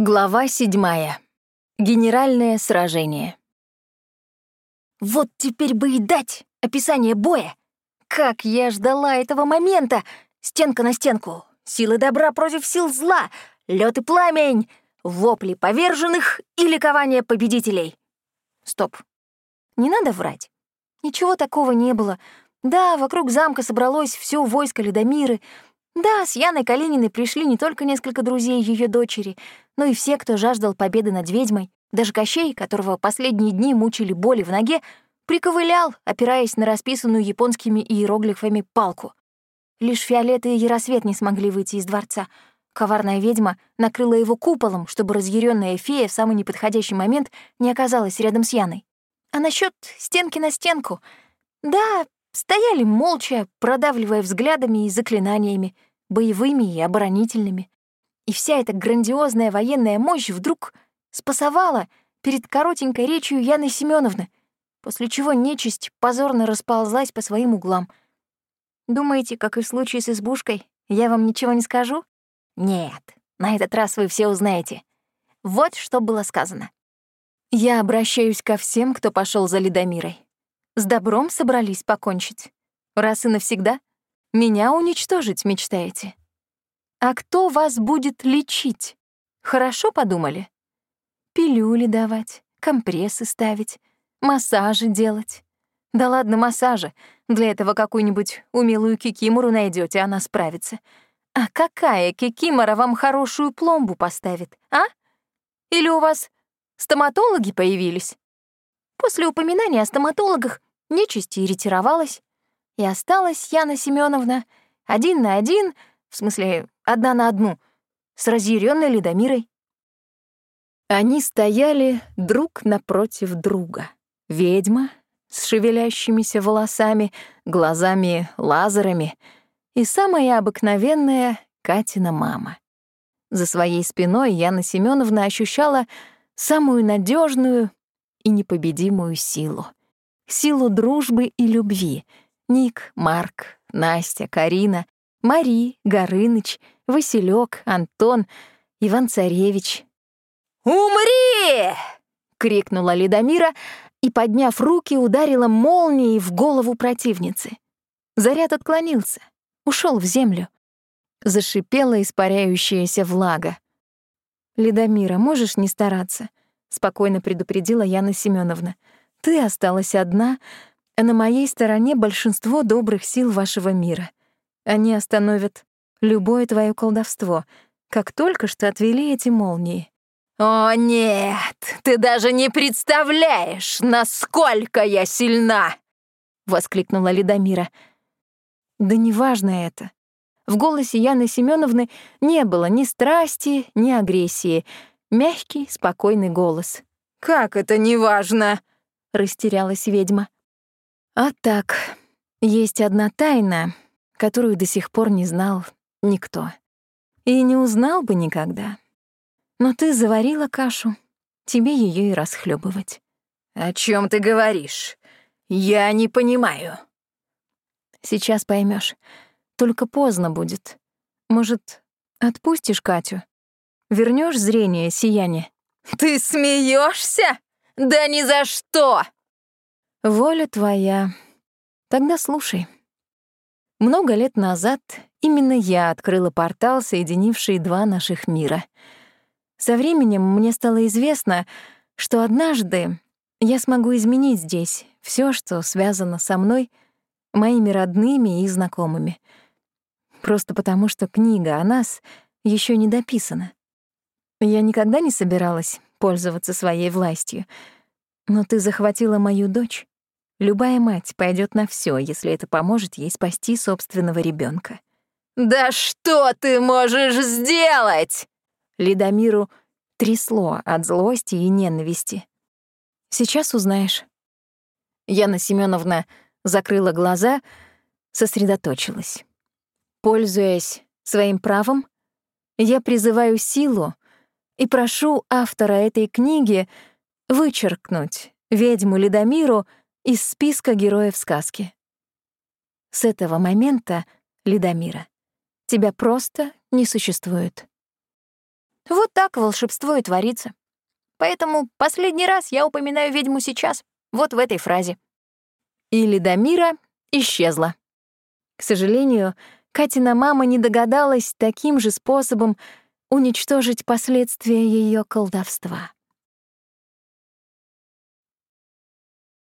Глава седьмая. Генеральное сражение. Вот теперь бы и дать описание боя. Как я ждала этого момента! Стенка на стенку, силы добра против сил зла, лед и пламень, вопли поверженных и ликование победителей. Стоп. Не надо врать. Ничего такого не было. Да, вокруг замка собралось все войско Ледомиры — да, с Яной Калининой пришли не только несколько друзей ее дочери, но и все, кто жаждал победы над ведьмой. Даже Кощей, которого последние дни мучили боли в ноге, приковылял, опираясь на расписанную японскими иероглифами палку. Лишь Фиолет и Яросвет не смогли выйти из дворца. Коварная ведьма накрыла его куполом, чтобы разъяренная фея в самый неподходящий момент не оказалась рядом с Яной. А насчет стенки на стенку... Да, стояли молча, продавливая взглядами и заклинаниями — боевыми и оборонительными. И вся эта грандиозная военная мощь вдруг спасовала перед коротенькой речью Яны Семеновны, после чего нечисть позорно расползлась по своим углам. Думаете, как и в случае с избушкой, я вам ничего не скажу? Нет, на этот раз вы все узнаете. Вот что было сказано. Я обращаюсь ко всем, кто пошел за Ледомирой. С добром собрались покончить. Раз и навсегда — меня уничтожить мечтаете? А кто вас будет лечить? Хорошо подумали? Пилюли давать, компрессы ставить, массажи делать. Да ладно массажи, для этого какую-нибудь умелую кикимору найдете, она справится. А какая кикимора вам хорошую пломбу поставит, а? Или у вас стоматологи появились? После упоминания о стоматологах нечисти ретировалась, и осталась Яна Семеновна один на один, в смысле, одна на одну, с разъяренной Ледомирой. Они стояли друг напротив друга. Ведьма с шевелящимися волосами, глазами-лазерами и самая обыкновенная Катина мама. За своей спиной Яна Семеновна ощущала самую надежную и непобедимую силу. Силу дружбы и любви — Ник, Марк, Настя, Карина, Мари, Горыныч, Василек, Антон, Иван-Царевич. «Умри!» — крикнула Ледомира и, подняв руки, ударила молнией в голову противницы. Заряд отклонился, ушел в землю. Зашипела испаряющаяся влага. «Ледомира, можешь не стараться?» — спокойно предупредила Яна Семеновна. «Ты осталась одна, на моей стороне большинство добрых сил вашего мира. Они остановят любое твое колдовство, как только что отвели эти молнии. «О, нет! Ты даже не представляешь, насколько я сильна!» — воскликнула Ледомира. «Да неважно это». В голосе Яны Семеновны не было ни страсти, ни агрессии. Мягкий, спокойный голос. «Как это неважно?» — растерялась ведьма. А так, есть одна тайна, которую до сих пор не знал никто. И не узнал бы никогда. Но ты заварила кашу, тебе ее и расхлебывать. О чем ты говоришь? Я не понимаю. Сейчас поймешь. Только поздно будет. Может, отпустишь Катю? Вернешь зрение, сияние? Ты смеешься? Да ни за что! Воля твоя. Тогда слушай. Много лет назад именно я открыла портал, соединивший два наших мира. Со временем мне стало известно, что однажды я смогу изменить здесь все, что связано со мной, моими родными и знакомыми. Просто потому, что книга о нас еще не дописана. Я никогда не собиралась пользоваться своей властью, но ты захватила мою дочь. Любая мать пойдет на все, если это поможет ей спасти собственного ребенка. «Да что ты можешь сделать?» Ледомиру трясло от злости и ненависти. «Сейчас узнаешь». Яна Семеновна закрыла глаза, сосредоточилась. Пользуясь своим правом, я призываю силу и прошу автора этой книги вычеркнуть ведьму Ледомиру из списка героев сказки. С этого момента, Ледомира, тебя просто не существует. Вот так волшебство и творится. Поэтому последний раз я упоминаю ведьму сейчас, вот в этой фразе. И Ледомира исчезла. К сожалению, Катина мама не догадалась таким же способом уничтожить последствия ее колдовства.